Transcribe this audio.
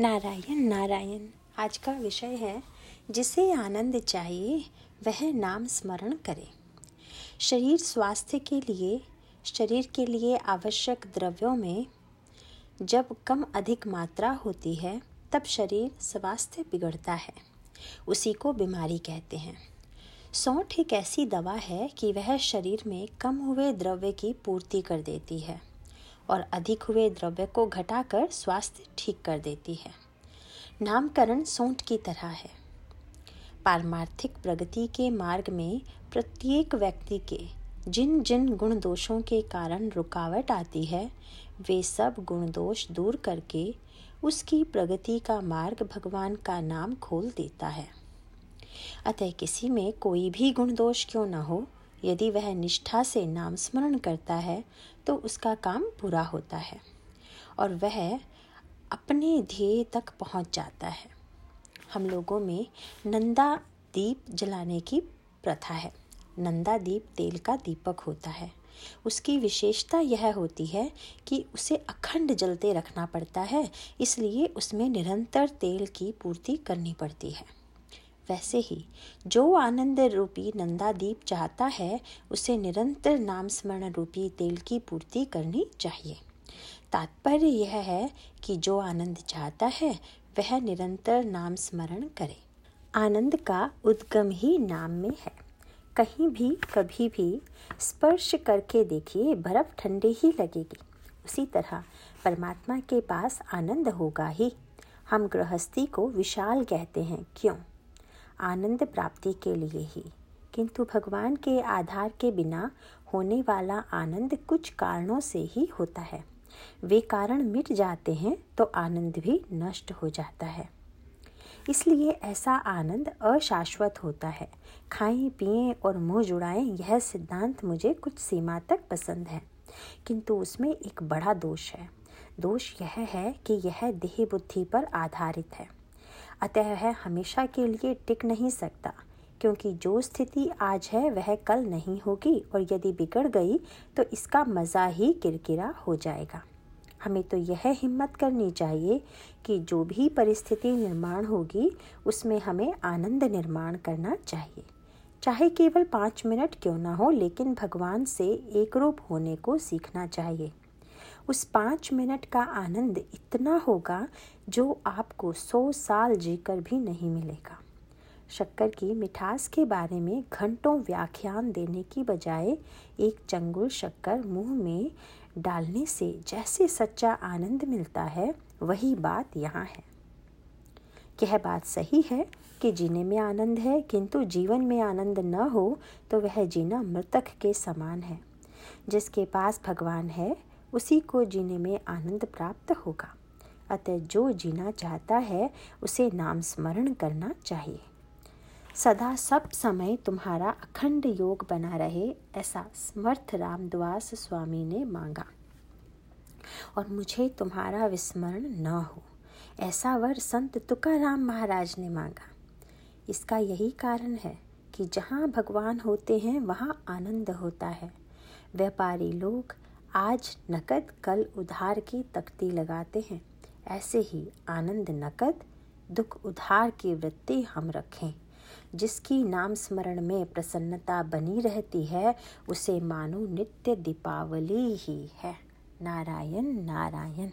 नारायण नारायण। आज का विषय है, जिसे आनंद चाहिए, वह नाम स्मरण करे। शरीर स्वास्थ्य के लिए, शरीर के लिए आवश्यक द्रव्यों में, जब कम अधिक मात्रा होती है, तब शरीर स्वास्थ्य बिगड़ता है। उसी को बीमारी कहते हैं। सौंठ एक ऐसी दवा है कि वह शरीर में कम हुए द्रव्य की पूर्ति कर देती है। और अधिक हुए द्रव्य को घटाकर स्वास्थ्य ठीक कर देती है। नामकरण सोंठ की तरह है। पारमार्थिक प्रगति के मार्ग में प्रत्येक व्यक्ति के जिन जिन गुण दोषों के कारण रुकावट आती है, वे सब गुण दोष दूर करके उसकी प्रगति का मार्ग भगवान का नाम खोल देता है। अतः किसी में कोई भी गुण दोष क्यों न हो यदि वह निष्ठा से नाम स्मरण करता है तो उसका काम पूरा होता है और वह अपने ध्येय तक पहुँच जाता है। हम लोगों में नंदा दीप जलाने की प्रथा है। नंदा दीप तेल का दीपक होता है। उसकी विशेषता यह होती है कि उसे अखंड जलते रखना पड़ता है, इसलिए उसमें निरंतर तेल की पूर्ति करनी पड़ती है। वैसे ही, जो आनंद रूपी नंदादीप चाहता है, उसे निरंतर नाम स्मरण रूपी तेल की पूर्ति करनी चाहिए। तात्पर्य यह है कि जो आनंद चाहता है, वह निरंतर नाम स्मरण करे। आनंद का उद्गम ही नाम में है। कहीं भी, कभी भी स्पर्श करके देखिए, बर्फ़ ठंडी ही लगेगी। उसी तरह परमात्मा के पास आनंद होगा ही। हम गृहस्थी को विशाल कहते हैं। क्यों? आनंद प्राप्ति के लिए ही। किंतु भगवान के आधार के बिना होने वाला आनंद कुछ कारणों से ही होता है। वे कारण मिट जाते हैं तो आनंद भी नष्ट हो जाता है। इसलिए ऐसा आनंद अशाश्वत होता है। खाएँ, पिए और मुँह जुड़ाएँ, यह सिद्धांत मुझे कुछ सीमा तक पसंद है। किंतु उसमें एक बड़ा दोष है। दोष यह है कि यह देह बुद्धि पर आधारित है। अतः है हमेशा के लिए टिक नहीं सकता, क्योंकि जो स्थिति आज है वह कल नहीं होगी और यदि बिगड़ गई तो इसका मज़ा ही किरकिरा हो जाएगा। हमें तो यह हिम्मत करनी चाहिए कि जो भी परिस्थिति निर्माण होगी, उसमें हमें आनंद निर्माण करना चाहिए। चाहे केवल पाँच मिनट क्यों ना हो, लेकिन भगवान से एक रूप होने को सीखना चाहिए। उस पाँच मिनट का आनंद इतना होगा जो आपको सौ साल जीकर भी नहीं मिलेगा। शक्कर की मिठास के बारे में घंटों व्याख्यान देने की बजाय एक चंगुल शक्कर मुँह में डालने से जैसे सच्चा आनंद मिलता है, वही बात यहाँ है। यह बात सही है कि जीने में आनंद है, किंतु जीवन में आनंद न हो तो वह जीना मृतक के समान है, जिसके पास भगवान है उसी को जीने में आनंद प्राप्त होगा। अतः जो जीना चाहता है, उसे नाम स्मरण करना चाहिए। सदा सब समय तुम्हारा अखंड योग बना रहे, ऐसा समर्थ रामद्वास स्वामी ने मांगा। और मुझे तुम्हारा विस्मरण न हो, ऐसा वर संत तुकाराम महाराज ने मांगा। इसका यही कारण है कि जहाँ भगवान होते हैं, वहाँ आनंद होता है। व्यापारी लोग आज नकद कल उधार की तख्ती लगाते हैं। ऐसे ही आनंद नकद, दुख उधार की वृत्ति हम रखें। जिसकी नाम स्मरण में प्रसन्नता बनी रहती है, उसे मानो नित्य दीपावली ही है। नारायण नारायण।